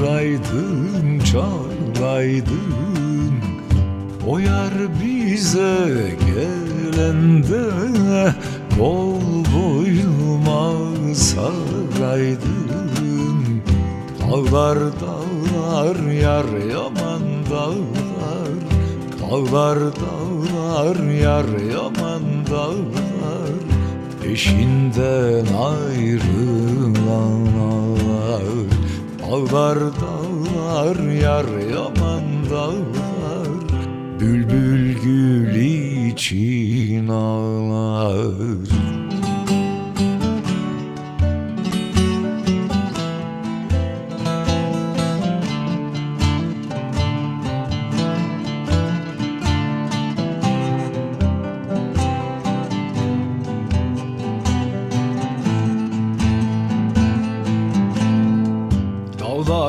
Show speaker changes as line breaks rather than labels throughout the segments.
Çağıraydın, çağıraydın O yar bize gelende Kol boynuma saraydın Dağlar dağlar yar yaman dağlar. Dağlar dağlar yar yaman dağlar. Peşinden ayrılan ayrılanlar Dağlar dağlar yar yaman dağlar. Bülbül gül için ağlar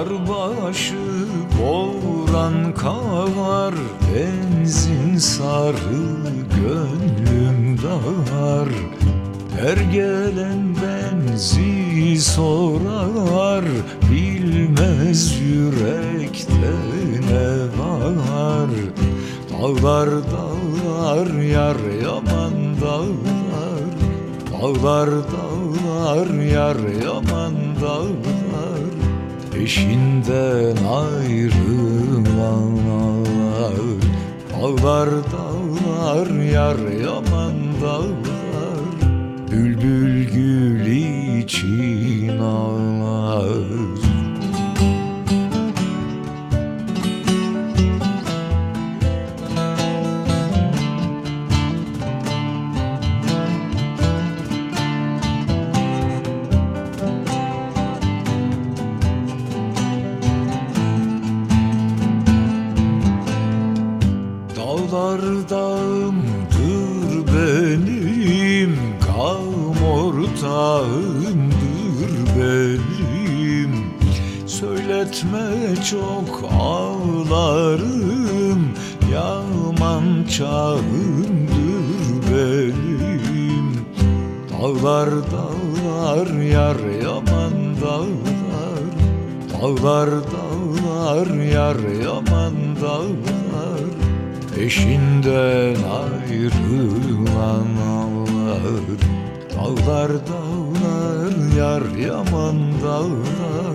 Dağlar başı boran kar Benzin sarı gönlüm dar Her gelen benzi sorar Bilmez yürekte ne var. Dağlar dağlar yar yaman dağlar. Dağlar dağlar yar yaman dağlar Peşinden ayrılanlar Dağlar dağlar yar yaman dağlar. Bülbül gül için dağımdır benim Kam ortağımdır benim. Söyletme çok ağlarım Yaman çağımdır benim. Dağlar dağlar yar yaman dağlar. Dağlar dağlar yar yaman dağlar Peşinden ayrılan ağlar Dağlar dağlar yar yaman dağlar